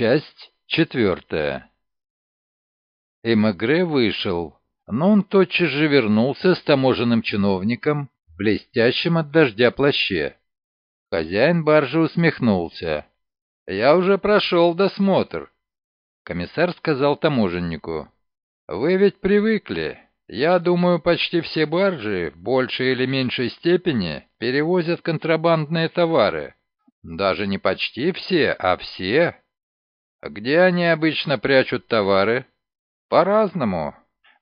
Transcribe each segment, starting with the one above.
Часть четвертая. Эмегре вышел, но он тотчас же вернулся с таможенным чиновником, блестящим от дождя плаще. Хозяин баржи усмехнулся. «Я уже прошел досмотр». Комиссар сказал таможеннику. «Вы ведь привыкли. Я думаю, почти все баржи в большей или меньшей степени перевозят контрабандные товары. Даже не почти все, а все. Где они обычно прячут товары? По-разному.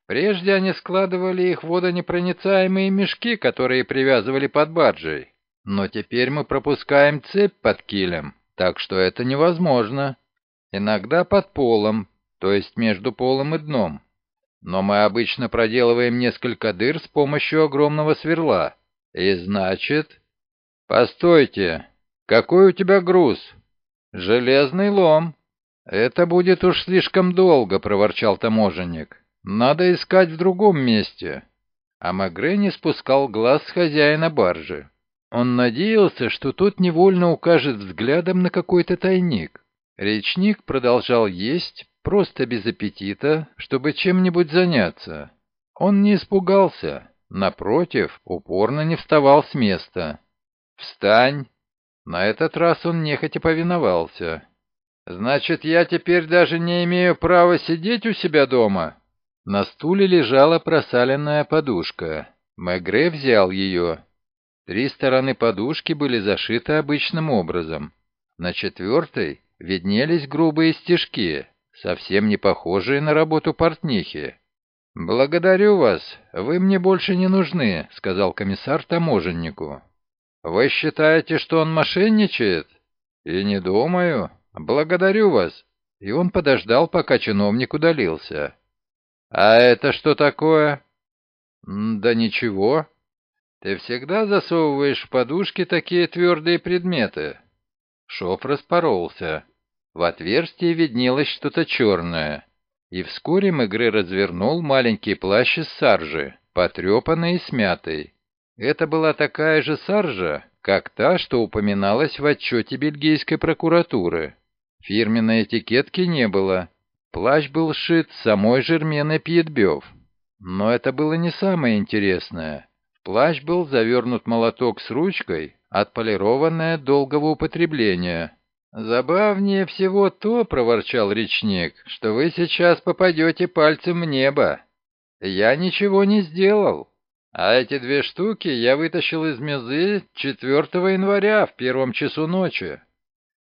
Прежде они складывали их в водонепроницаемые мешки, которые привязывали под баржей. Но теперь мы пропускаем цепь под килем, так что это невозможно. Иногда под полом, то есть между полом и дном. Но мы обычно проделываем несколько дыр с помощью огромного сверла. И значит... Постойте, какой у тебя груз? Железный лом. «Это будет уж слишком долго», — проворчал таможенник. «Надо искать в другом месте». А Магре не спускал глаз с хозяина баржи. Он надеялся, что тот невольно укажет взглядом на какой-то тайник. Речник продолжал есть, просто без аппетита, чтобы чем-нибудь заняться. Он не испугался, напротив, упорно не вставал с места. «Встань!» На этот раз он нехотя повиновался. «Значит, я теперь даже не имею права сидеть у себя дома?» На стуле лежала просаленная подушка. Мегре взял ее. Три стороны подушки были зашиты обычным образом. На четвертой виднелись грубые стежки, совсем не похожие на работу портнихи. «Благодарю вас, вы мне больше не нужны», — сказал комиссар таможеннику. «Вы считаете, что он мошенничает?» «И не думаю. «Благодарю вас». И он подождал, пока чиновник удалился. «А это что такое?» «Да ничего. Ты всегда засовываешь в подушки такие твердые предметы». Шов распоролся. В отверстии виднелось что-то черное. И вскоре Мегре развернул маленький плащ из саржи, потрепанный и смятый. Это была такая же саржа, как та, что упоминалась в отчете бельгийской прокуратуры. Фирменной этикетки не было. Плащ был сшит самой Жерменой Пьетбёв. Но это было не самое интересное. В плащ был завернут молоток с ручкой, отполированная долгого употребления. «Забавнее всего то, — проворчал речник, — что вы сейчас попадете пальцем в небо. Я ничего не сделал. А эти две штуки я вытащил из мезы 4 января в первом часу ночи.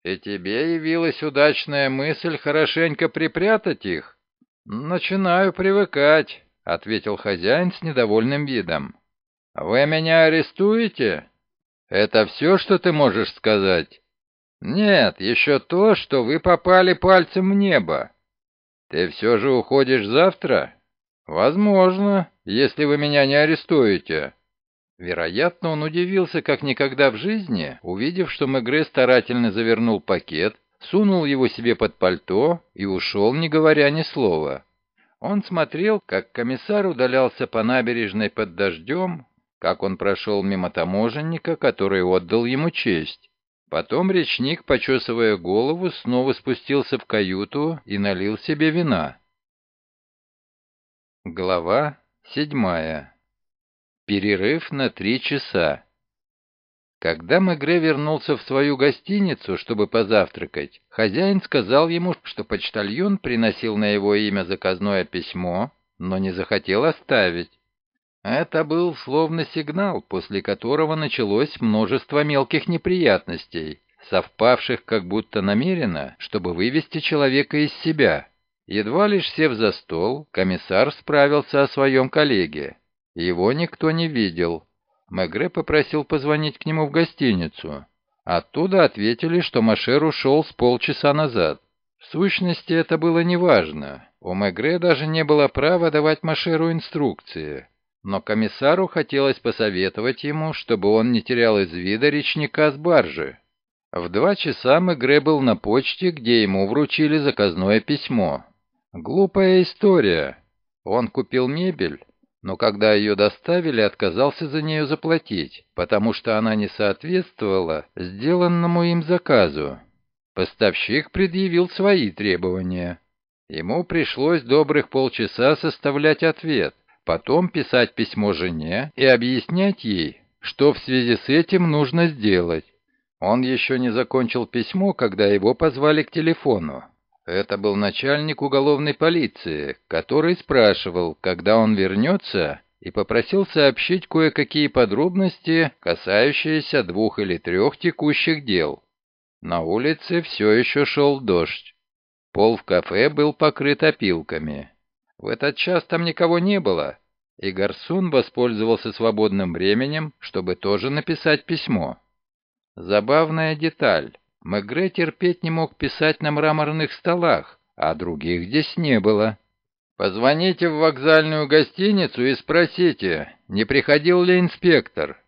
И тебе явилась удачная мысль хорошенько припрятать их? Начинаю привыкать, ответил хозяин с недовольным видом. Вы меня арестуете? Это все, что ты можешь сказать? Нет, еще то, что вы попали пальцем в небо. Ты все же уходишь завтра? Возможно, если вы меня не арестуете. Вероятно, он удивился как никогда в жизни, увидев, что Мегре старательно завернул пакет, сунул его себе под пальто и ушел, не говоря ни слова. Он смотрел, как комиссар удалялся по набережной под дождем, как он прошел мимо таможенника, который отдал ему честь. Потом речник, почесывая голову, снова спустился в каюту и налил себе вина. Глава седьмая Перерыв на три часа. Когда Мегре вернулся в свою гостиницу, чтобы позавтракать, хозяин сказал ему, что почтальон приносил на его имя заказное письмо, но не захотел оставить. Это был словно сигнал, после которого началось множество мелких неприятностей, совпавших как будто намеренно, чтобы вывести человека из себя. Едва лишь сев за стол, комиссар справился о своем коллеге. Его никто не видел. Мегре попросил позвонить к нему в гостиницу. Оттуда ответили, что Машер ушел с полчаса назад. В сущности, это было неважно. У Мегре даже не было права давать Машеру инструкции. Но комиссару хотелось посоветовать ему, чтобы он не терял из вида речника с баржи. В два часа Мегре был на почте, где ему вручили заказное письмо. Глупая история. Он купил мебель, но когда ее доставили, отказался за нее заплатить, потому что она не соответствовала сделанному им заказу. Поставщик предъявил свои требования. Ему пришлось добрых полчаса составлять ответ, потом писать письмо жене и объяснять ей, что в связи с этим нужно сделать. Он еще не закончил письмо, когда его позвали к телефону. Это был начальник уголовной полиции, который спрашивал, когда он вернется, и попросил сообщить кое-какие подробности, касающиеся двух или трех текущих дел. На улице все еще шел дождь. Пол в кафе был покрыт опилками. В этот час там никого не было, и Гарсун воспользовался свободным временем, чтобы тоже написать письмо. Забавная деталь. Мегре терпеть не мог писать на мраморных столах, а других здесь не было. «Позвоните в вокзальную гостиницу и спросите, не приходил ли инспектор?»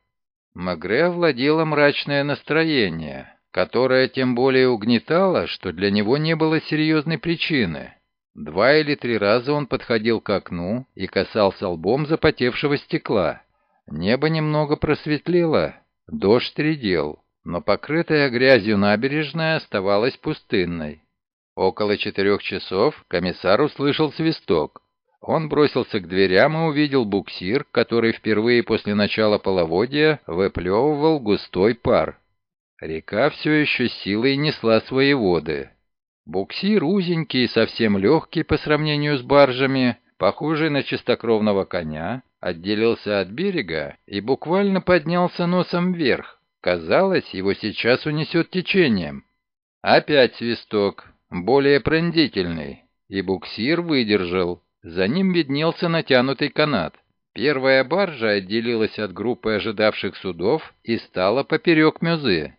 Мегре овладело мрачное настроение, которое тем более угнетало, что для него не было серьезной причины. Два или три раза он подходил к окну и касался лбом запотевшего стекла. Небо немного просветлело, дождь редел но покрытая грязью набережная оставалась пустынной. Около четырех часов комиссар услышал свисток. Он бросился к дверям и увидел буксир, который впервые после начала половодья выплевывал густой пар. Река все еще силой несла свои воды. Буксир узенький и совсем легкий по сравнению с баржами, похожий на чистокровного коня, отделился от берега и буквально поднялся носом вверх, Казалось, его сейчас унесет течением. Опять свисток, более пронзительный, и буксир выдержал. За ним виднелся натянутый канат. Первая баржа отделилась от группы ожидавших судов и стала поперек мюзы.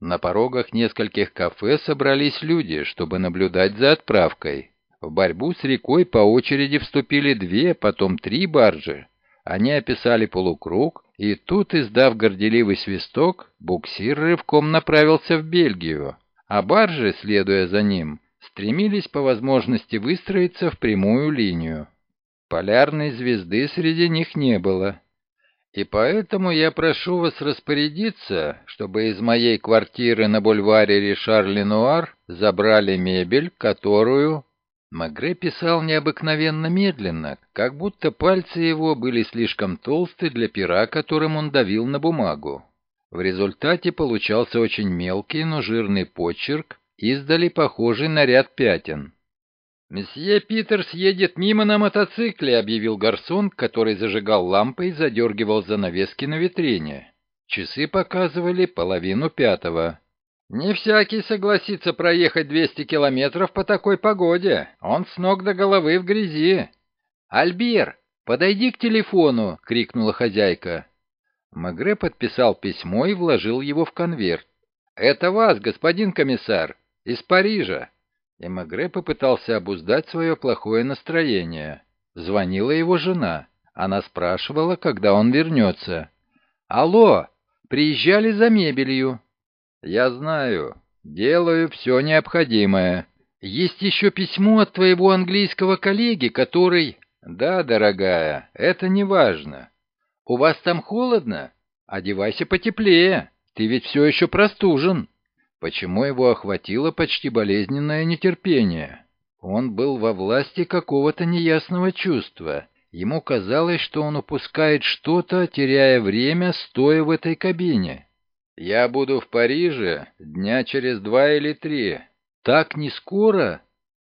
На порогах нескольких кафе собрались люди, чтобы наблюдать за отправкой. В борьбу с рекой по очереди вступили две, потом три баржи. Они описали полукруг, и тут, издав горделивый свисток, буксир рывком направился в Бельгию, а баржи, следуя за ним, стремились по возможности выстроиться в прямую линию. Полярной звезды среди них не было. И поэтому я прошу вас распорядиться, чтобы из моей квартиры на бульваре Ришар-Ленуар забрали мебель, которую Магре писал необыкновенно медленно, как будто пальцы его были слишком толсты для пера, которым он давил на бумагу. В результате получался очень мелкий, но жирный почерк, издали похожий на ряд пятен. «Месье Питерс едет мимо на мотоцикле», — объявил гарсон, который зажигал лампы и задергивал занавески на витрине. Часы показывали половину пятого. Не всякий согласится проехать 200 километров по такой погоде. Он с ног до головы в грязи. «Альбер, подойди к телефону!» — крикнула хозяйка. Магре подписал письмо и вложил его в конверт. «Это вас, господин комиссар, из Парижа!» И Магре попытался обуздать свое плохое настроение. Звонила его жена. Она спрашивала, когда он вернется. «Алло, приезжали за мебелью. «Я знаю. Делаю все необходимое. Есть еще письмо от твоего английского коллеги, который...» «Да, дорогая, это не важно. У вас там холодно? Одевайся потеплее. Ты ведь все еще простужен». Почему его охватило почти болезненное нетерпение? Он был во власти какого-то неясного чувства. Ему казалось, что он упускает что-то, теряя время, стоя в этой кабине. Я буду в Париже дня через два или три. Так не скоро?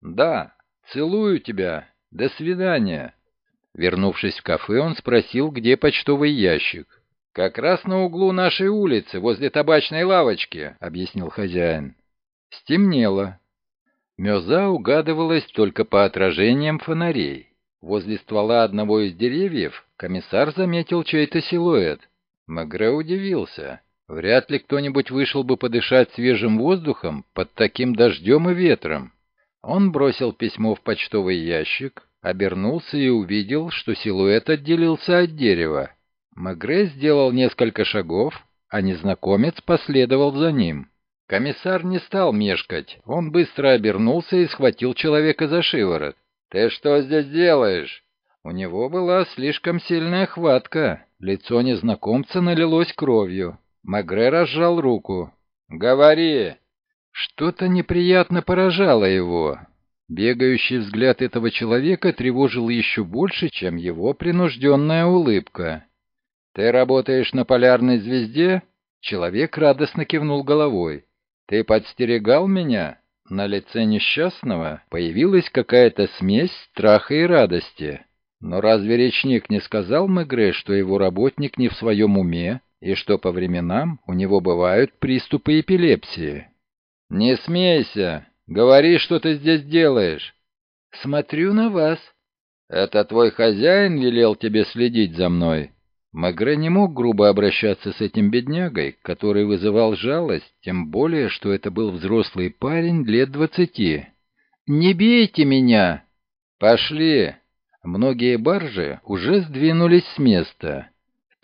Да. Целую тебя. До свидания. Вернувшись в кафе, он спросил, где почтовый ящик. «Как раз на углу нашей улицы, возле табачной лавочки», — объяснил хозяин. Стемнело. Меза угадывалась только по отражениям фонарей. Возле ствола одного из деревьев комиссар заметил чей-то силуэт. Магре удивился. Вряд ли кто-нибудь вышел бы подышать свежим воздухом под таким дождем и ветром. Он бросил письмо в почтовый ящик, обернулся и увидел, что силуэт отделился от дерева. Магре сделал несколько шагов, а незнакомец последовал за ним. Комиссар не стал мешкать, он быстро обернулся и схватил человека за шиворот. «Ты что здесь делаешь?» У него была слишком сильная хватка, лицо незнакомца налилось кровью. Магре разжал руку. «Говори!» Что-то неприятно поражало его. Бегающий взгляд этого человека тревожил еще больше, чем его принужденная улыбка. «Ты работаешь на полярной звезде?» Человек радостно кивнул головой. «Ты подстерегал меня?» На лице несчастного появилась какая-то смесь страха и радости. Но разве речник не сказал Мегре, что его работник не в своем уме, и что по временам у него бывают приступы эпилепсии? «Не смейся! Говори, что ты здесь делаешь!» «Смотрю на вас!» «Это твой хозяин велел тебе следить за мной?» Магре не мог грубо обращаться с этим беднягой, который вызывал жалость, тем более, что это был взрослый парень лет двадцати. «Не бейте меня!» «Пошли!» Многие баржи уже сдвинулись с места.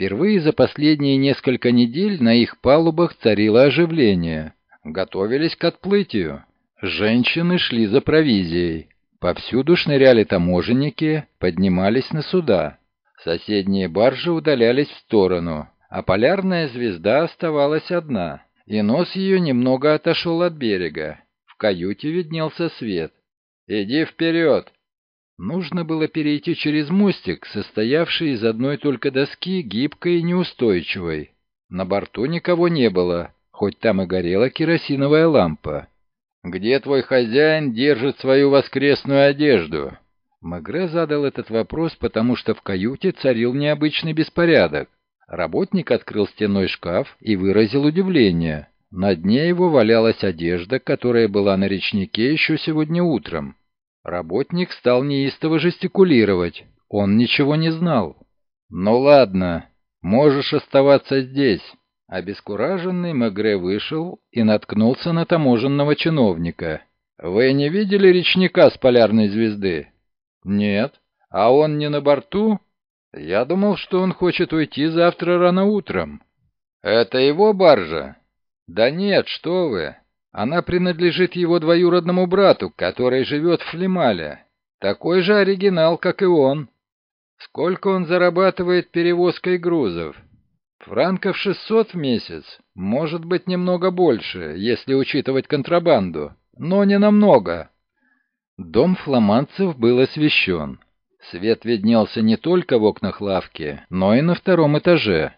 Впервые за последние несколько недель на их палубах царило оживление. Готовились к отплытию. Женщины шли за провизией. Повсюду шныряли таможенники, поднимались на суда. Соседние баржи удалялись в сторону, а полярная звезда оставалась одна, и нос ее немного отошел от берега. В каюте виднелся свет. «Иди вперед!» Нужно было перейти через мостик, состоявший из одной только доски, гибкой и неустойчивой. На борту никого не было, хоть там и горела керосиновая лампа. «Где твой хозяин держит свою воскресную одежду?» Мегре задал этот вопрос, потому что в каюте царил необычный беспорядок. Работник открыл стенной шкаф и выразил удивление. На дне его валялась одежда, которая была на речнике еще сегодня утром. Работник стал неистово жестикулировать. Он ничего не знал. «Ну ладно, можешь оставаться здесь». Обескураженный Мегре вышел и наткнулся на таможенного чиновника. «Вы не видели речника с полярной звезды?» «Нет. А он не на борту? Я думал, что он хочет уйти завтра рано утром». «Это его баржа?» «Да нет, что вы. Она принадлежит его двоюродному брату, который живет в Флемале. Такой же оригинал, как и он. Сколько он зарабатывает перевозкой грузов?» «Франков 600 в месяц. Может быть, немного больше, если учитывать контрабанду. Но не намного. Дом фламандцев был освещен. Свет виднелся не только в окнах лавки, но и на втором этаже.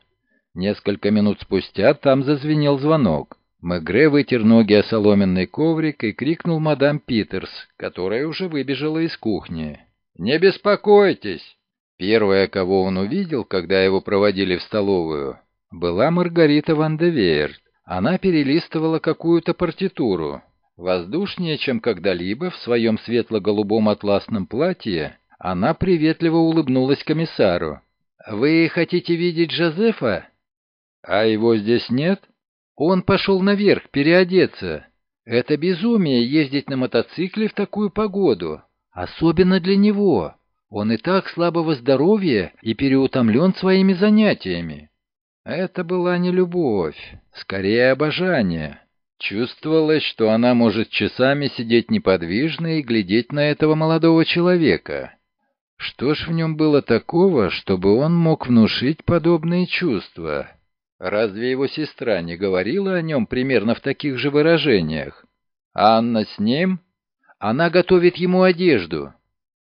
Несколько минут спустя там зазвенел звонок. Мегре вытер ноги о соломенный коврик и крикнул мадам Питерс, которая уже выбежала из кухни. «Не беспокойтесь!» Первая, кого он увидел, когда его проводили в столовую, была Маргарита Ван де Веерт. Она перелистывала какую-то партитуру. Воздушнее, чем когда-либо, в своем светло-голубом атласном платье, она приветливо улыбнулась комиссару. «Вы хотите видеть Жозефа?» «А его здесь нет?» «Он пошел наверх переодеться. Это безумие ездить на мотоцикле в такую погоду. Особенно для него. Он и так слабого здоровья и переутомлен своими занятиями». Это была не любовь, скорее обожание. Чувствовалось, что она может часами сидеть неподвижно и глядеть на этого молодого человека. Что ж в нем было такого, чтобы он мог внушить подобные чувства? Разве его сестра не говорила о нем примерно в таких же выражениях? Анна с ним? Она готовит ему одежду.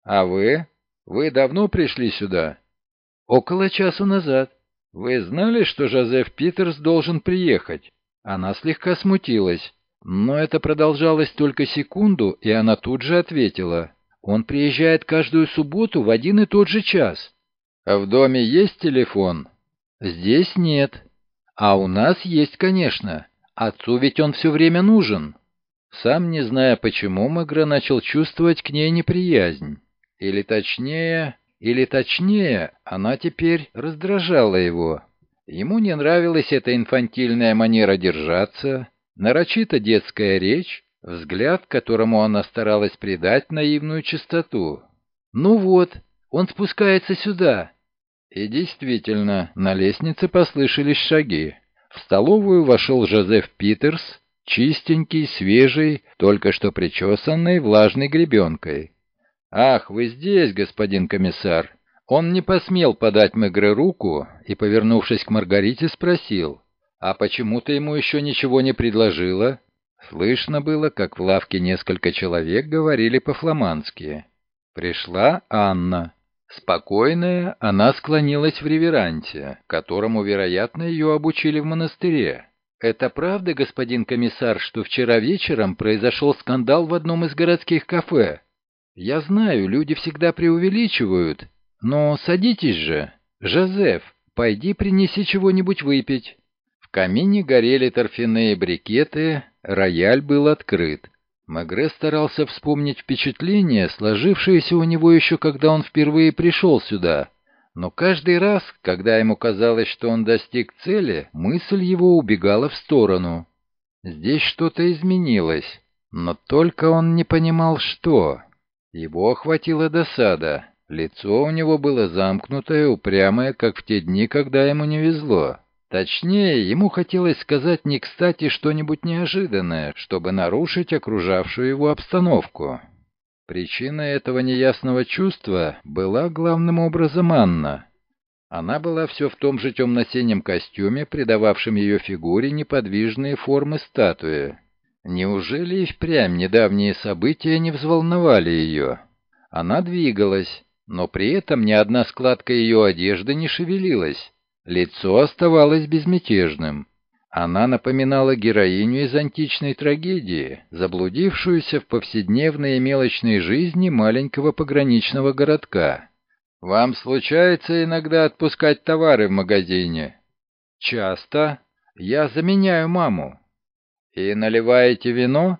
А вы? Вы давно пришли сюда? Около часу назад. Вы знали, что Жозеф Питерс должен приехать? Она слегка смутилась, но это продолжалось только секунду, и она тут же ответила. «Он приезжает каждую субботу в один и тот же час». «А в доме есть телефон?» «Здесь нет. А у нас есть, конечно. Отцу ведь он все время нужен». Сам не зная почему, Мегре начал чувствовать к ней неприязнь. Или точнее, или точнее, она теперь раздражала его. Ему не нравилась эта инфантильная манера держаться, нарочито детская речь, взгляд, которому она старалась придать наивную чистоту. «Ну вот, он спускается сюда». И действительно, на лестнице послышались шаги. В столовую вошел Жозеф Питерс, чистенький, свежий, только что причесанный влажной гребенкой. «Ах, вы здесь, господин комиссар!» Он не посмел подать Мегре руку и, повернувшись к Маргарите, спросил, «А почему ты ему еще ничего не предложила?» Слышно было, как в лавке несколько человек говорили по-фламандски. Пришла Анна. Спокойная, она склонилась в реверанте, которому, вероятно, ее обучили в монастыре. «Это правда, господин комиссар, что вчера вечером произошел скандал в одном из городских кафе? Я знаю, люди всегда преувеличивают, но садитесь же. Жозеф, пойди принеси чего-нибудь выпить». В камине горели торфяные брикеты, рояль был открыт. Магре старался вспомнить впечатление, сложившееся у него еще когда он впервые пришел сюда. Но каждый раз, когда ему казалось, что он достиг цели, мысль его убегала в сторону. Здесь что-то изменилось, но только он не понимал, что. Его охватила досада. Лицо у него было замкнутое, упрямое, как в те дни, когда ему не везло. Точнее, ему хотелось сказать не кстати что-нибудь неожиданное, чтобы нарушить окружавшую его обстановку. Причина этого неясного чувства была главным образом Анна. Она была все в том же темно-синем костюме, придававшем ее фигуре неподвижные формы статуи. Неужели и впрямь недавние события не взволновали ее? Она двигалась, но при этом ни одна складка ее одежды не шевелилась. Лицо оставалось безмятежным. Она напоминала героиню из античной трагедии, заблудившуюся в повседневной и мелочной жизни маленького пограничного городка. «Вам случается иногда отпускать товары в магазине?» «Часто. Я заменяю маму». «И наливаете вино?»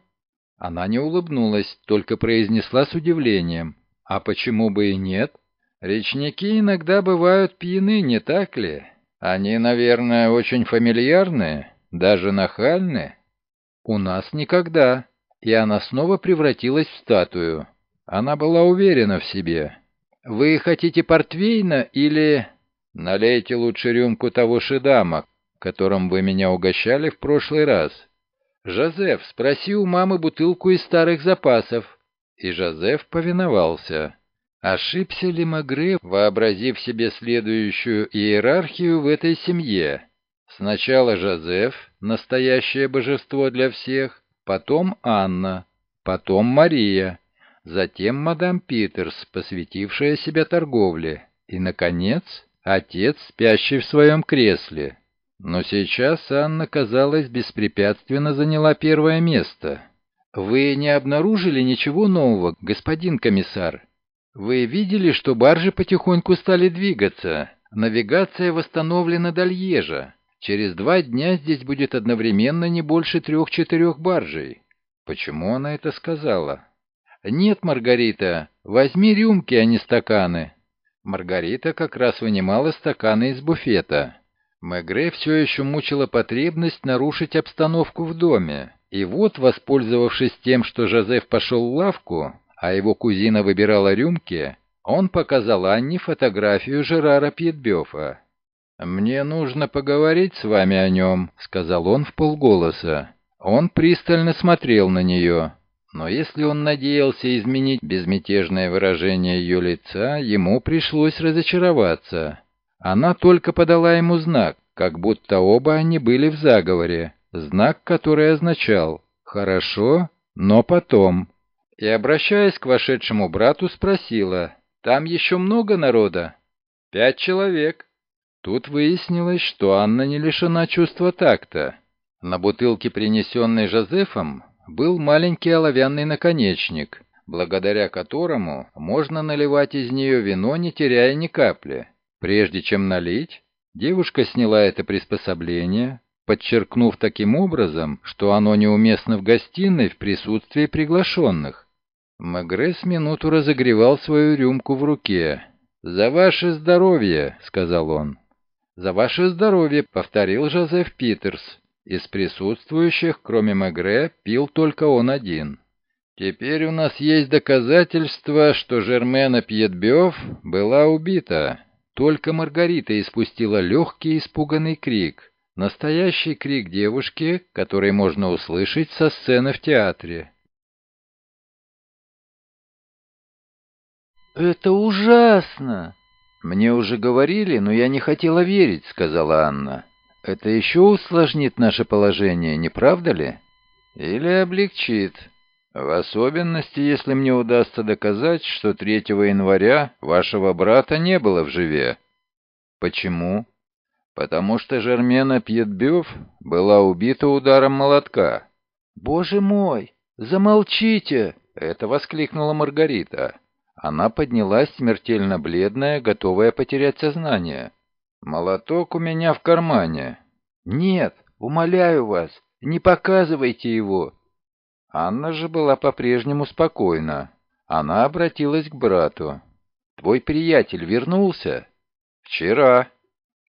Она не улыбнулась, только произнесла с удивлением. «А почему бы и нет? Речники иногда бывают пьяны, не так ли?» Они, наверное, очень фамильярные, даже нахальные. У нас никогда. И она снова превратилась в статую. Она была уверена в себе. Вы хотите портвейна или... Налейте лучше рюмку того шедама, которым вы меня угощали в прошлый раз. Жозеф, спроси у мамы бутылку из старых запасов. И Жозеф повиновался. Ошибся ли Магре, вообразив себе следующую иерархию в этой семье? Сначала Жозеф, настоящее божество для всех, потом Анна, потом Мария, затем мадам Питерс, посвятившая себя торговле, и, наконец, отец, спящий в своем кресле. Но сейчас Анна, казалось, беспрепятственно заняла первое место. «Вы не обнаружили ничего нового, господин комиссар?» Вы видели, что баржи потихоньку стали двигаться? Навигация восстановлена до Льежа. Через два дня здесь будет одновременно не больше трех-четырех баржей. Почему она это сказала? Нет, Маргарита, возьми рюмки, а не стаканы. Маргарита как раз вынимала стаканы из буфета. Мегре все еще мучила потребность нарушить обстановку в доме. И вот, воспользовавшись тем, что Жозеф пошел в лавку, а его кузина выбирала рюмки, он показал Анне фотографию Жерара Пьетбёфа. «Мне нужно поговорить с вами о нем», — сказал он в полголоса. Он пристально смотрел на нее, но если он надеялся изменить безмятежное выражение ее лица, ему пришлось разочароваться. Она только подала ему знак, как будто оба они были в заговоре, знак, который означал «хорошо, но потом» и, обращаясь к вошедшему брату, спросила, «Там еще много народа?» «Пять человек». Тут выяснилось, что Анна не лишена чувства такта. На бутылке, принесенной Жозефом, был маленький оловянный наконечник, благодаря которому можно наливать из нее вино, не теряя ни капли. Прежде чем налить, девушка сняла это приспособление, подчеркнув таким образом, что оно неуместно в гостиной в присутствии приглашенных. Мегре с минуту разогревал свою рюмку в руке. «За ваше здоровье!» — сказал он. «За ваше здоровье!» — повторил Жозеф Питерс. Из присутствующих, кроме Мегре, пил только он один. «Теперь у нас есть доказательства, что Жермена Пьетбёв была убита. Только Маргарита испустила легкий испуганный крик. Настоящий крик девушки, который можно услышать со сцены в театре. «Это ужасно!» «Мне уже говорили, но я не хотела верить», — сказала Анна. «Это еще усложнит наше положение, не правда ли?» или облегчит. В особенности, если мне удастся доказать, что 3 января вашего брата не было в живе. Почему? Потому что Жермена Пьетбёв была убита ударом молотка. «Боже мой! Замолчите!» — это воскликнула Маргарита. Она поднялась смертельно бледная, готовая потерять сознание. «Молоток у меня в кармане». «Нет, умоляю вас, не показывайте его!» Анна же была по-прежнему спокойна. Она обратилась к брату. «Твой приятель вернулся?» «Вчера».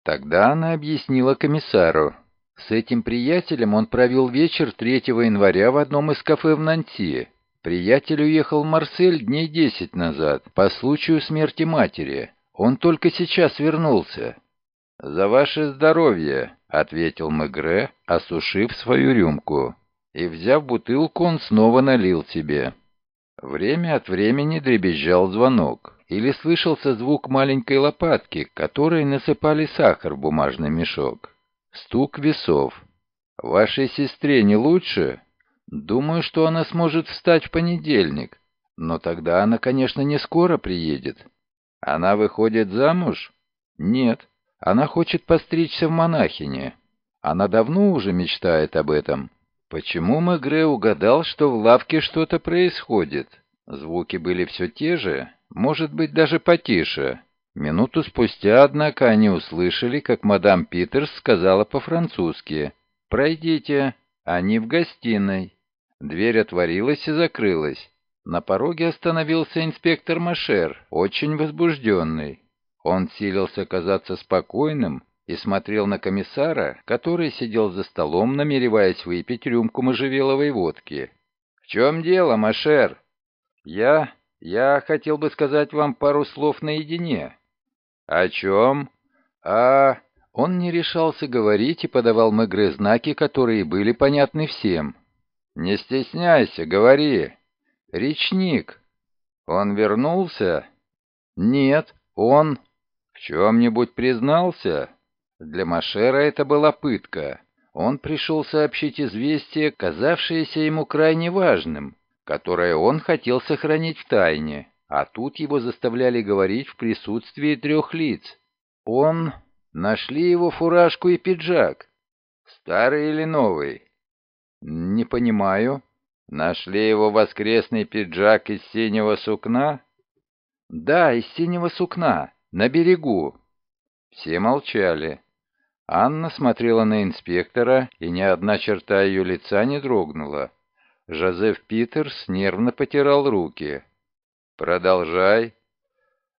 Тогда она объяснила комиссару. С этим приятелем он провел вечер 3 января в одном из кафе в Нанти. Приятель уехал в Марсель дней десять назад, по случаю смерти матери. Он только сейчас вернулся. «За ваше здоровье», — ответил Мегре, осушив свою рюмку. И, взяв бутылку, он снова налил себе. Время от времени дребезжал звонок, или слышался звук маленькой лопатки, которой насыпали сахар в бумажный мешок. Стук весов. «Вашей сестре не лучше?» Думаю, что она сможет встать в понедельник, но тогда она, конечно, не скоро приедет. Она выходит замуж? Нет, она хочет постричься в монахине. Она давно уже мечтает об этом. Почему Мегре угадал, что в лавке что-то происходит? Звуки были все те же, может быть, даже потише. Минуту спустя, однако, они услышали, как мадам Питерс сказала по-французски «Пройдите, они в гостиной». Дверь отворилась и закрылась. На пороге остановился инспектор Машер, очень возбужденный. Он силился казаться спокойным и смотрел на комиссара, который сидел за столом, намереваясь выпить рюмку можжевеловой водки. «В чем дело, Машер?» «Я... я хотел бы сказать вам пару слов наедине». «О чем?» «А...» Он не решался говорить и подавал Мегре знаки, которые были понятны всем. «Не стесняйся, говори. Речник. Он вернулся?» «Нет, он...» «В чем-нибудь признался?» Для Машера это была пытка. Он пришел сообщить известие, казавшееся ему крайне важным, которое он хотел сохранить в тайне, а тут его заставляли говорить в присутствии трех лиц. Он... Нашли его фуражку и пиджак. Старый или новый? «Не понимаю. Нашли его воскресный пиджак из синего сукна?» «Да, из синего сукна, на берегу». Все молчали. Анна смотрела на инспектора, и ни одна черта ее лица не дрогнула. Жозеф Питерс нервно потирал руки. «Продолжай».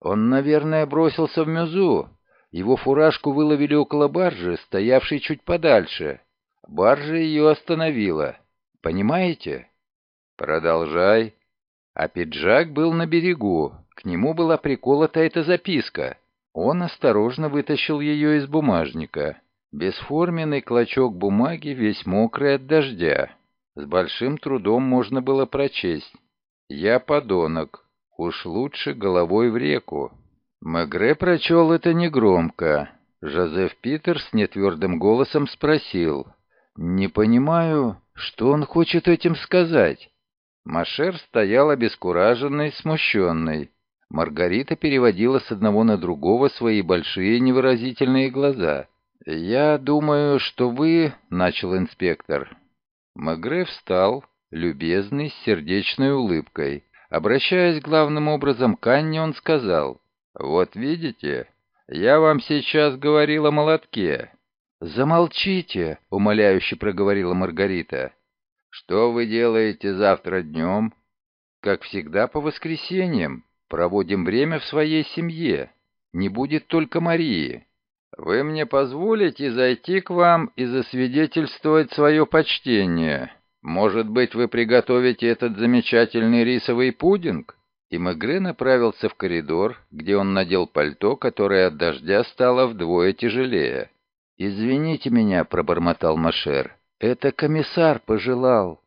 «Он, наверное, бросился в мюзу. Его фуражку выловили около баржи, стоявшей чуть подальше. Баржа ее остановила. Понимаете? Продолжай. А пиджак был на берегу. К нему была приколота эта записка. Он осторожно вытащил ее из бумажника. Бесформенный клочок бумаги, весь мокрый от дождя. С большим трудом можно было прочесть. «Я подонок. Уж лучше головой в реку». Мегре прочел это негромко. Жозеф Питерс нетвердым голосом спросил. «Не понимаю, что он хочет этим сказать?» Машер стоял обескураженный, смущенный. Маргарита переводила с одного на другого свои большие невыразительные глаза. «Я думаю, что вы...» — начал инспектор. Магре встал, любезный, с сердечной улыбкой. Обращаясь главным образом к Анне, он сказал, «Вот видите, я вам сейчас говорил о молотке. «Замолчите!» — умоляюще проговорила Маргарита. «Что вы делаете завтра днем?» «Как всегда по воскресеньям. Проводим время в своей семье. Не будет только Марии. Вы мне позволите зайти к вам и засвидетельствовать свое почтение? Может быть, вы приготовите этот замечательный рисовый пудинг?» И Мегре направился в коридор, где он надел пальто, которое от дождя стало вдвое тяжелее. «Извините меня», — пробормотал Машер. «Это комиссар пожелал».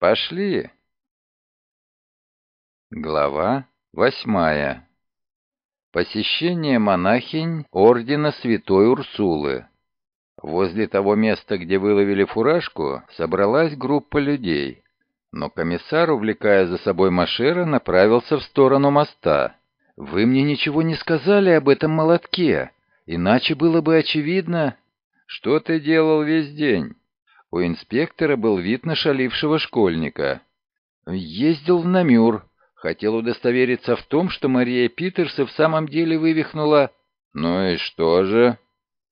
«Пошли». Глава восьмая. Посещение монахинь ордена святой Урсулы. Возле того места, где выловили фуражку, собралась группа людей. Но комиссар, увлекая за собой Машера, направился в сторону моста. «Вы мне ничего не сказали об этом молотке, иначе было бы очевидно...» «Что ты делал весь день?» У инспектора был вид нашалившего школьника. «Ездил в Намюр. Хотел удостовериться в том, что Мария Питерс в самом деле вывихнула...» «Ну и что же?»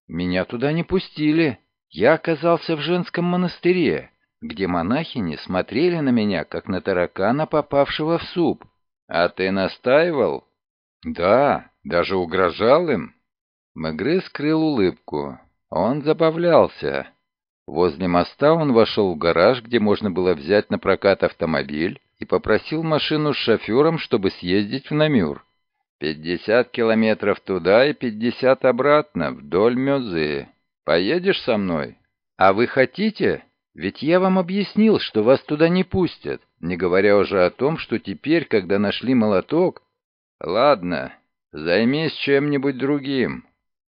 Меня туда не пустили. Я оказался в женском монастыре, где монахини смотрели на меня, как на таракана, попавшего в суп. А ты настаивал? Да, даже угрожал им. Мегре скрыл улыбку. Он забавлялся. Возле моста он вошел в гараж, где можно было взять на прокат автомобиль, и попросил машину с шофером, чтобы съездить в Намюр. Пятьдесят километров туда и пятьдесят обратно, вдоль Мёзы. Поедешь со мной? А вы хотите? Ведь я вам объяснил, что вас туда не пустят, не говоря уже о том, что теперь, когда нашли молоток... Ладно, займись чем-нибудь другим.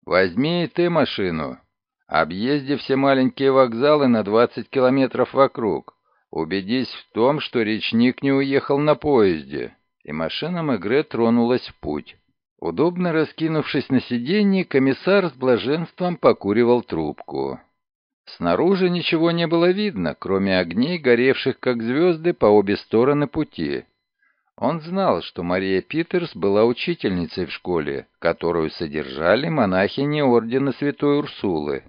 Возьми и ты машину. Объезди все маленькие вокзалы на 20 километров вокруг. Убедись в том, что речник не уехал на поезде и машина Мегре тронулась в путь. Удобно раскинувшись на сиденье, комиссар с блаженством покуривал трубку. Снаружи ничего не было видно, кроме огней, горевших как звезды по обе стороны пути. Он знал, что Мария Питерс была учительницей в школе, которую содержали монахини Ордена Святой Урсулы.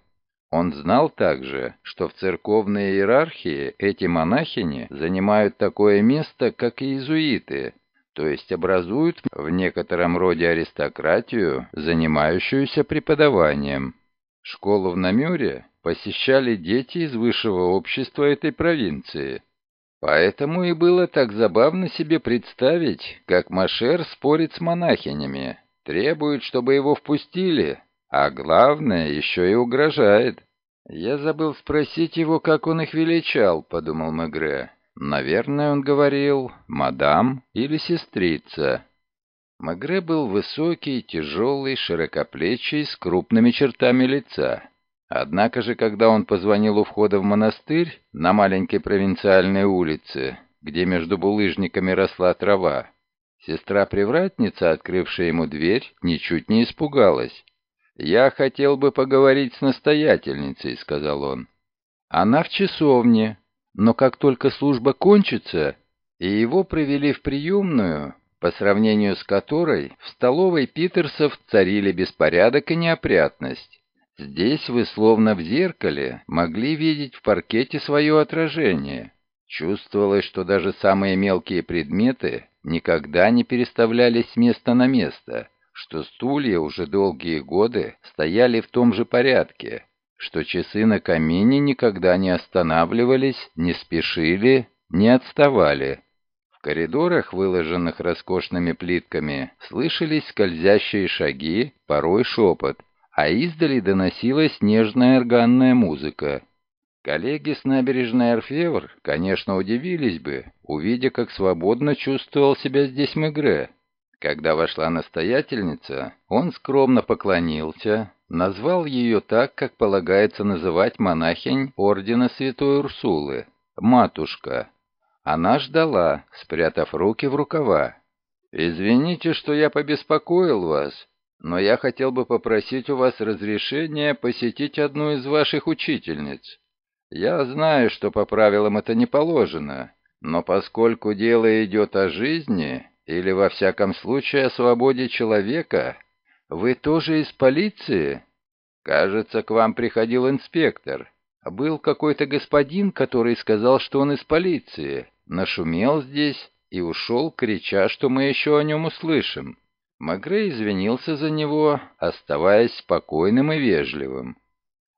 Он знал также, что в церковной иерархии эти монахини занимают такое место, как иезуиты, то есть образуют в некотором роде аристократию, занимающуюся преподаванием. Школу в Намюре посещали дети из высшего общества этой провинции. Поэтому и было так забавно себе представить, как Машер спорит с монахинями, требует, чтобы его впустили, а главное, еще и угрожает. «Я забыл спросить его, как он их величал», — подумал Мегре. Наверное, он говорил «мадам» или «сестрица». Магре был высокий, тяжелый, широкоплечий, с крупными чертами лица. Однако же, когда он позвонил у входа в монастырь на маленькой провинциальной улице, где между булыжниками росла трава, сестра-привратница, открывшая ему дверь, ничуть не испугалась. «Я хотел бы поговорить с настоятельницей», — сказал он. «Она в часовне, но как только служба кончится, и его привели в приемную, по сравнению с которой в столовой Питерсов царили беспорядок и неопрятность. Здесь вы словно в зеркале могли видеть в паркете свое отражение. Чувствовалось, что даже самые мелкие предметы никогда не переставлялись с места на место, что стулья уже долгие годы стояли в том же порядке, что часы на камине никогда не останавливались, не спешили, не отставали. В коридорах, выложенных роскошными плитками, слышались скользящие шаги, порой шепот, а издали доносилась нежная органная музыка. Коллеги с набережной Орфевр, конечно, удивились бы, увидя, как свободно чувствовал себя здесь Мегре. Когда вошла настоятельница, он скромно поклонился, назвал ее так, как полагается называть монахинь ордена Святой Урсулы, матушка. Она ждала, спрятав руки в рукава. «Извините, что я побеспокоил вас, но я хотел бы попросить у вас разрешения посетить одну из ваших учительниц. Я знаю, что по правилам это не положено, но поскольку дело идет о жизни, или во всяком случае о свободе человека, «Вы тоже из полиции?» «Кажется, к вам приходил инспектор. Был какой-то господин, который сказал, что он из полиции. Нашумел здесь и ушел, крича, что мы еще о нем услышим». Магре извинился за него, оставаясь спокойным и вежливым.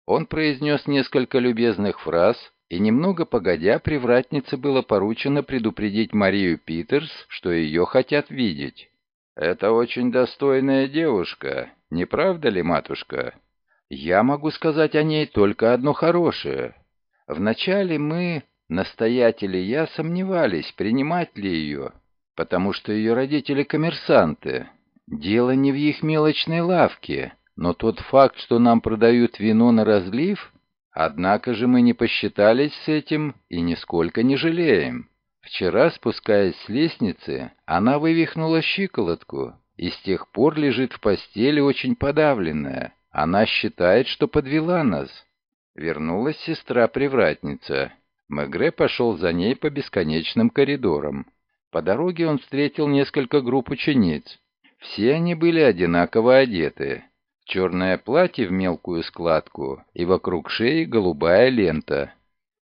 Он произнес несколько любезных фраз, и немного погодя привратнице было поручено предупредить Марию Питерс, что ее хотят видеть. «Это очень достойная девушка, не правда ли, матушка?» «Я могу сказать о ней только одно хорошее. Вначале мы, настоятели я, сомневались, принимать ли ее, потому что ее родители коммерсанты. Дело не в их мелочной лавке, но тот факт, что нам продают вино на разлив, однако же мы не посчитались с этим и нисколько не жалеем. Вчера, спускаясь с лестницы, она вывихнула щиколотку и с тех пор лежит в постели очень подавленная. Она считает, что подвела нас. Вернулась сестра-привратница. Мегре пошел за ней по бесконечным коридорам. По дороге он встретил несколько групп учениц. Все они были одинаково одеты. Черное платье в мелкую складку и вокруг шеи голубая лента.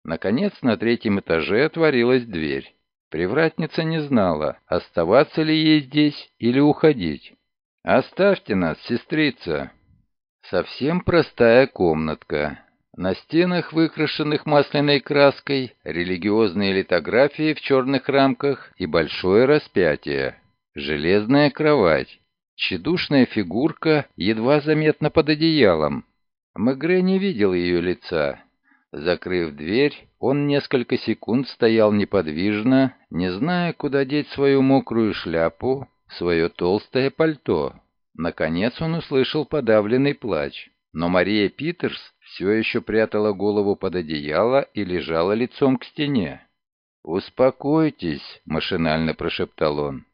Наконец, на третьем этаже отворилась дверь. Привратница не знала, оставаться ли ей здесь или уходить. «Оставьте нас, сестрица!» Совсем простая комнатка. На стенах, выкрашенных масляной краской, религиозные литографии в черных рамках и большое распятие. Железная кровать. Тщедушная фигурка едва заметна под одеялом. Мегре не видел ее лица. Закрыв дверь, он несколько секунд стоял неподвижно, не зная, куда деть свою мокрую шляпу, свое толстое пальто. Наконец он услышал подавленный плач, но Мария Питерс все еще прятала голову под одеяло и лежала лицом к стене. «Успокойтесь», — машинально прошептал он.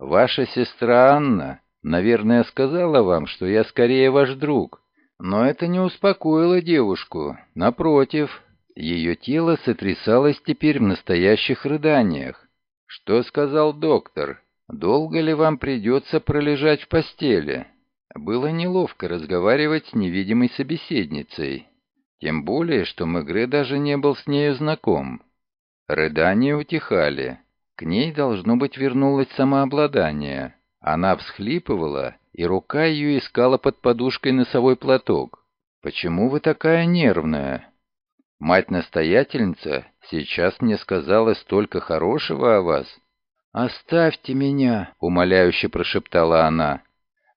«Ваша сестра Анна, наверное, сказала вам, что я скорее ваш друг. Но это не успокоило девушку. Напротив, ее тело сотрясалось теперь в настоящих рыданиях. «Что сказал доктор? Долго ли вам придется пролежать в постели?» Было неловко разговаривать с невидимой собеседницей. Тем более, что Мегре даже не был с нею знаком. Рыдания утихали. К ней, должно быть, вернулось самообладание. Она всхлипывала, и рука ее искала под подушкой носовой платок. «Почему вы такая нервная?» «Мать-настоятельница сейчас мне сказала столько хорошего о вас». «Оставьте меня», — умоляюще прошептала она.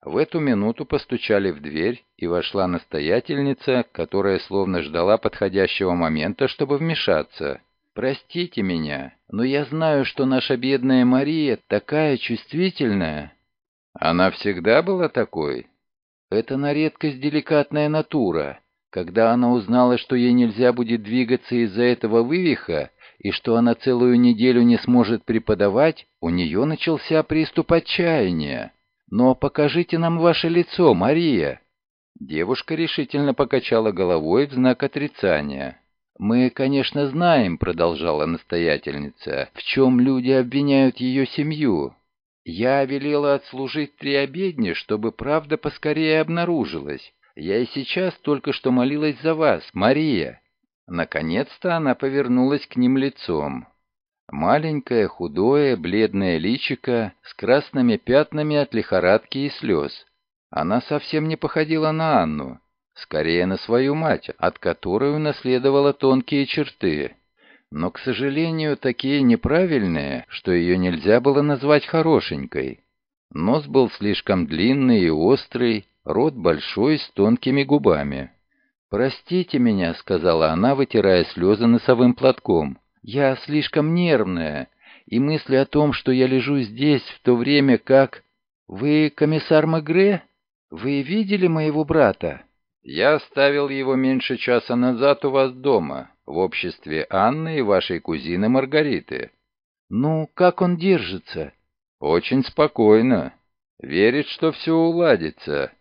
В эту минуту постучали в дверь, и вошла настоятельница, которая словно ждала подходящего момента, чтобы вмешаться. «Простите меня, но я знаю, что наша бедная Мария такая чувствительная». Она всегда была такой? Это на редкость деликатная натура. Когда она узнала, что ей нельзя будет двигаться из-за этого вывиха, и что она целую неделю не сможет преподавать, у нее начался приступ отчаяния. «Но покажите нам ваше лицо, Мария!» Девушка решительно покачала головой в знак отрицания. «Мы, конечно, знаем», — продолжала настоятельница, — «в чем люди обвиняют ее семью. Я велела отслужить три обедни, чтобы правда поскорее обнаружилась. Я и сейчас только что молилась за вас, Мария». Наконец-то она повернулась к ним лицом. Маленькое, худое, бледное личико с красными пятнами от лихорадки и слез. Она совсем не походила на Анну, скорее на свою мать, от которой унаследовала тонкие черты но, к сожалению, такие неправильные, что ее нельзя было назвать хорошенькой. Нос был слишком длинный и острый, рот большой с тонкими губами. «Простите меня», — сказала она, вытирая слезы носовым платком. «Я слишком нервная, и мысли о том, что я лежу здесь в то время как... Вы комиссар Магре? Вы видели моего брата?» «Я оставил его меньше часа назад у вас дома», в обществе Анны и вашей кузины Маргариты. Ну, как он держится? Очень спокойно. Верит, что все уладится.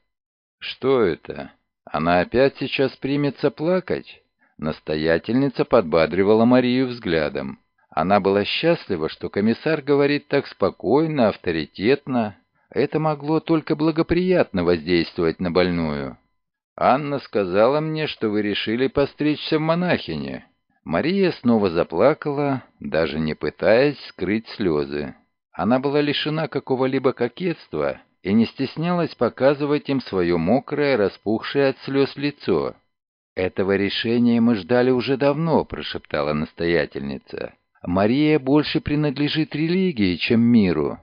Что это? Она опять сейчас примется плакать? Настоятельница подбадривала Марию взглядом. Она была счастлива, что комиссар говорит так спокойно, авторитетно. Это могло только благоприятно воздействовать на больную. Анна сказала мне, что вы решили постричься в монахине». Мария снова заплакала, даже не пытаясь скрыть слезы. Она была лишена какого-либо кокетства и не стеснялась показывать им свое мокрое, распухшее от слез лицо. «Этого решения мы ждали уже давно», — прошептала настоятельница. «Мария больше принадлежит религии, чем миру».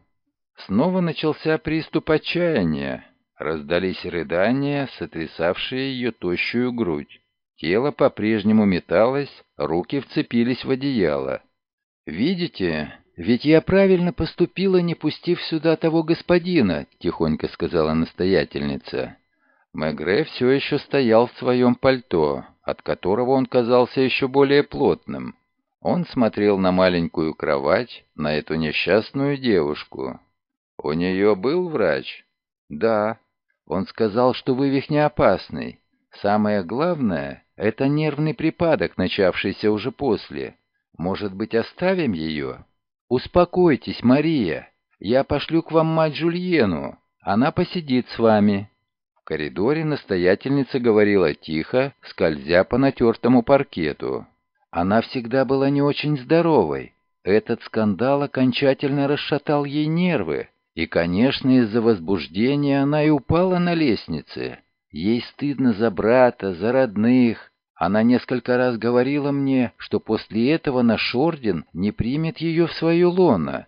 Снова начался приступ отчаяния. Раздались рыдания, сотрясавшие ее тощую грудь. Тело по-прежнему металось, руки вцепились в одеяло. «Видите, ведь я правильно поступила, не пустив сюда того господина», — тихонько сказала настоятельница. Мегре все еще стоял в своем пальто, от которого он казался еще более плотным. Он смотрел на маленькую кровать, на эту несчастную девушку. «У нее был врач?» «Да. Он сказал, что вывих не опасный. Самое главное — это нервный припадок, начавшийся уже после. Может быть, оставим ее?» «Успокойтесь, Мария. Я пошлю к вам мать Жульену. Она посидит с вами». В коридоре настоятельница говорила тихо, скользя по натертому паркету. Она всегда была не очень здоровой. Этот скандал окончательно расшатал ей нервы, и, конечно, из-за возбуждения она и упала на лестнице. Ей стыдно за брата, за родных. Она несколько раз говорила мне, что после этого наш орден не примет ее в свое лоно.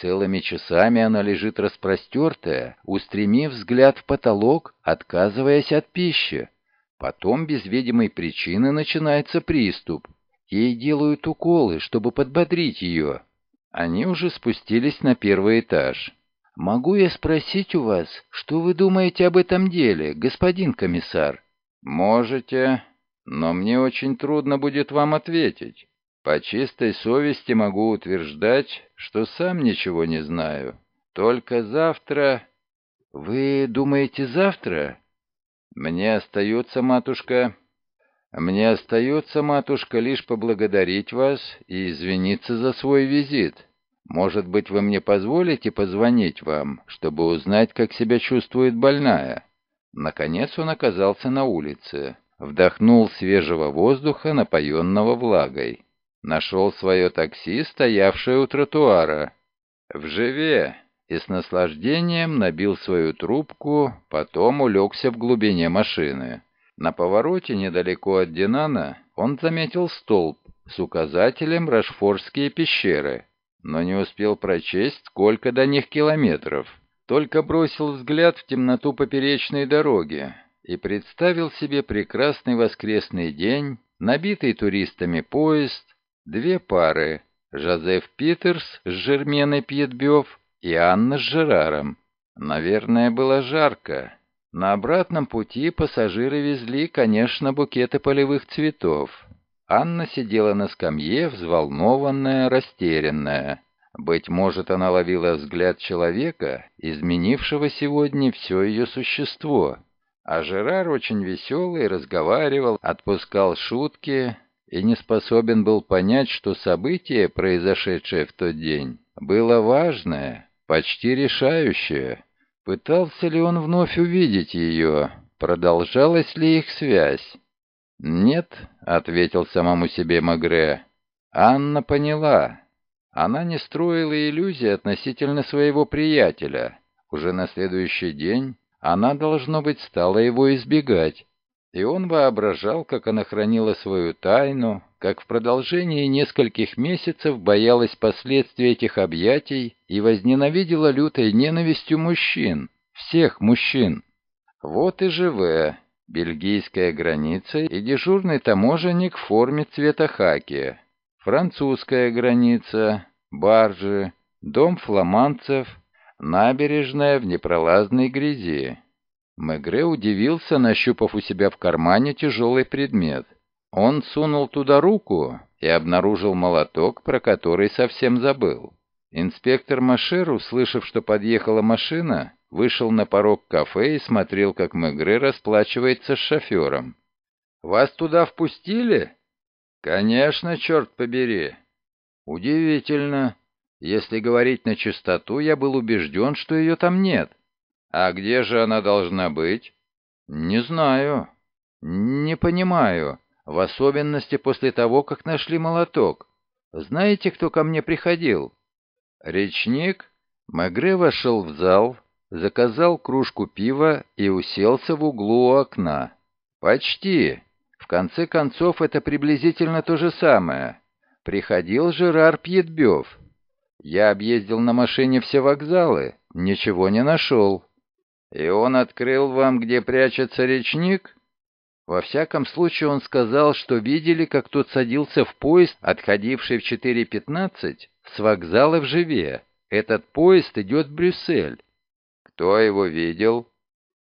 Целыми часами она лежит распростертая, устремив взгляд в потолок, отказываясь от пищи. Потом без видимой причины начинается приступ. Ей делают уколы, чтобы подбодрить ее. Они уже спустились на первый этаж. «Могу я спросить у вас, что вы думаете об этом деле, господин комиссар?» «Можете, но мне очень трудно будет вам ответить. По чистой совести могу утверждать, что сам ничего не знаю. Только завтра...» «Вы думаете завтра?» «Мне остается, матушка, «Мне остается, матушка, лишь поблагодарить вас и извиниться за свой визит. Может быть, вы мне позволите позвонить вам, чтобы узнать, как себя чувствует больная?» Наконец он оказался на улице, вдохнул свежего воздуха, напоенного влагой. Нашел свое такси, стоявшее у тротуара. В живе и с наслаждением набил свою трубку, потом улегся в глубине машины. На повороте недалеко от Динана он заметил столб с указателем «Рашфорские пещеры», но не успел прочесть, сколько до них километров. Только бросил взгляд в темноту поперечной дороги и представил себе прекрасный воскресный день, набитый туристами поезд, две пары — Жозеф Питерс с Жерменой Пьетбёв и Анна с Жераром. Наверное, было жарко, на обратном пути пассажиры везли, конечно, букеты полевых цветов. Анна сидела на скамье, взволнованная, растерянная. Быть может, она ловила взгляд человека, изменившего сегодня все ее существо. А Жерар очень веселый, разговаривал, отпускал шутки и не способен был понять, что событие, произошедшее в тот день, было важное, почти решающее. Пытался ли он вновь увидеть ее? Продолжалась ли их связь? «Нет», — ответил самому себе Магре. Анна поняла. Она не строила иллюзий относительно своего приятеля. Уже на следующий день она, должно быть, стала его избегать. И он воображал, как она хранила свою тайну, как в продолжении нескольких месяцев боялась последствий этих объятий и возненавидела лютой ненавистью мужчин, всех мужчин. Вот и живе, бельгийская граница и дежурный таможенник в форме цвета хаки, французская граница, баржи, дом фламандцев, набережная в непролазной грязи. Мегре удивился, нащупав у себя в кармане тяжелый предмет. Он сунул туда руку и обнаружил молоток, про который совсем забыл. Инспектор Машер, услышав, что подъехала машина, вышел на порог кафе и смотрел, как Мегре расплачивается с шофером. «Вас туда впустили?» «Конечно, черт побери!» «Удивительно. Если говорить на чистоту, я был убежден, что ее там нет». «А где же она должна быть?» «Не знаю. Не понимаю. В особенности после того, как нашли молоток. Знаете, кто ко мне приходил?» «Речник?» Магре вошел в зал, заказал кружку пива и уселся в углу у окна. «Почти. В конце концов, это приблизительно то же самое. Приходил Жерар Пьетбёв. Я объездил на машине все вокзалы, ничего не нашел. И он открыл вам, где прячется речник?» Во всяком случае, он сказал, что видели, как тот садился в поезд, отходивший в 4.15, с вокзала в Живе. Этот поезд идет в Брюссель. Кто его видел?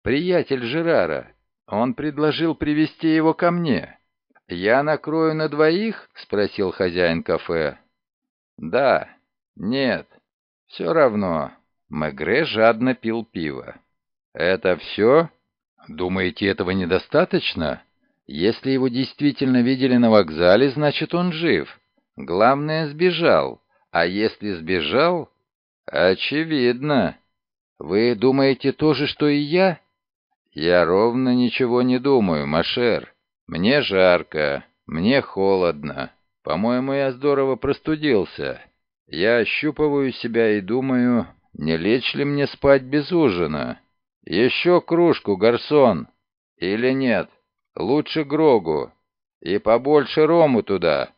приятель Жерара. Он предложил привести его ко мне. «Я накрою на двоих?» — спросил хозяин кафе. «Да. Нет. Все равно». Мегре жадно пил пиво. «Это все? Думаете, этого недостаточно? Если его действительно видели на вокзале, значит, он жив. Главное, сбежал. А если сбежал? Очевидно. Вы думаете то же, что и я? Я ровно ничего не думаю, Машер. Мне жарко, мне холодно. По-моему, я здорово простудился. Я ощупываю себя и думаю, не лечь ли мне спать без ужина? Еще кружку, гарсон. Или нет? Лучше Грогу. И побольше рому туда.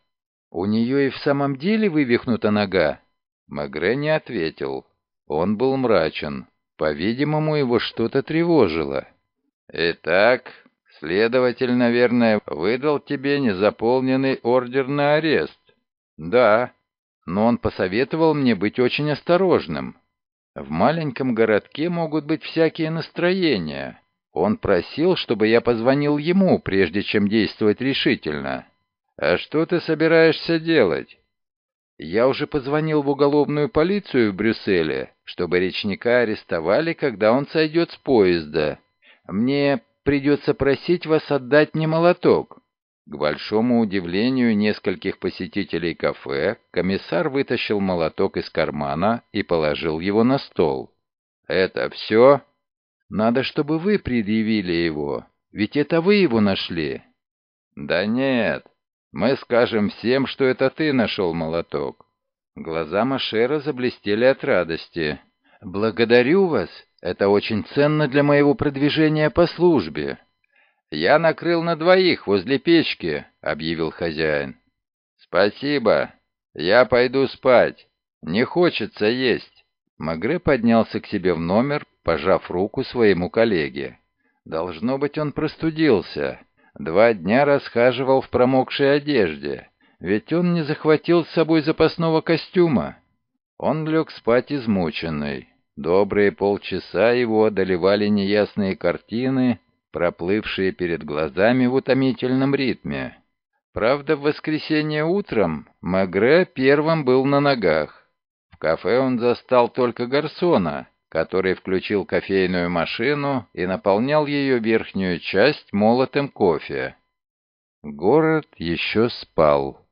У нее и в самом деле вывихнута нога? Магре не ответил. Он был мрачен. По-видимому, его что-то тревожило. «Итак, следователь, наверное, выдал тебе незаполненный ордер на арест?» «Да, но он посоветовал мне быть очень осторожным. В маленьком городке могут быть всякие настроения. Он просил, чтобы я позвонил ему, прежде чем действовать решительно. А что ты собираешься делать? Я уже позвонил в уголовную полицию в Брюсселе, чтобы речника арестовали, когда он сойдет с поезда. Мне придется просить вас отдать мне молоток. К большому удивлению нескольких посетителей кафе, комиссар вытащил молоток из кармана и положил его на стол. «Это все?» «Надо, чтобы вы предъявили его, ведь это вы его нашли». «Да нет, мы скажем всем, что это ты нашел молоток». Глаза Машера заблестели от радости. «Благодарю вас, это очень ценно для моего продвижения по службе». «Я накрыл на двоих возле печки», — объявил хозяин. «Спасибо. Я пойду спать. Не хочется есть». Магре поднялся к себе в номер, пожав руку своему коллеге. Должно быть, он простудился. Два дня расхаживал в промокшей одежде. Ведь он не захватил с собой запасного костюма. Он лег спать измученный. Добрые полчаса его одолевали неясные картины, проплывшие перед глазами в утомительном ритме. Правда, в воскресенье утром Магре первым был на ногах. В кафе он застал только гарсона, который включил кофейную машину и наполнял ее верхнюю часть молотым кофе. Город еще спал.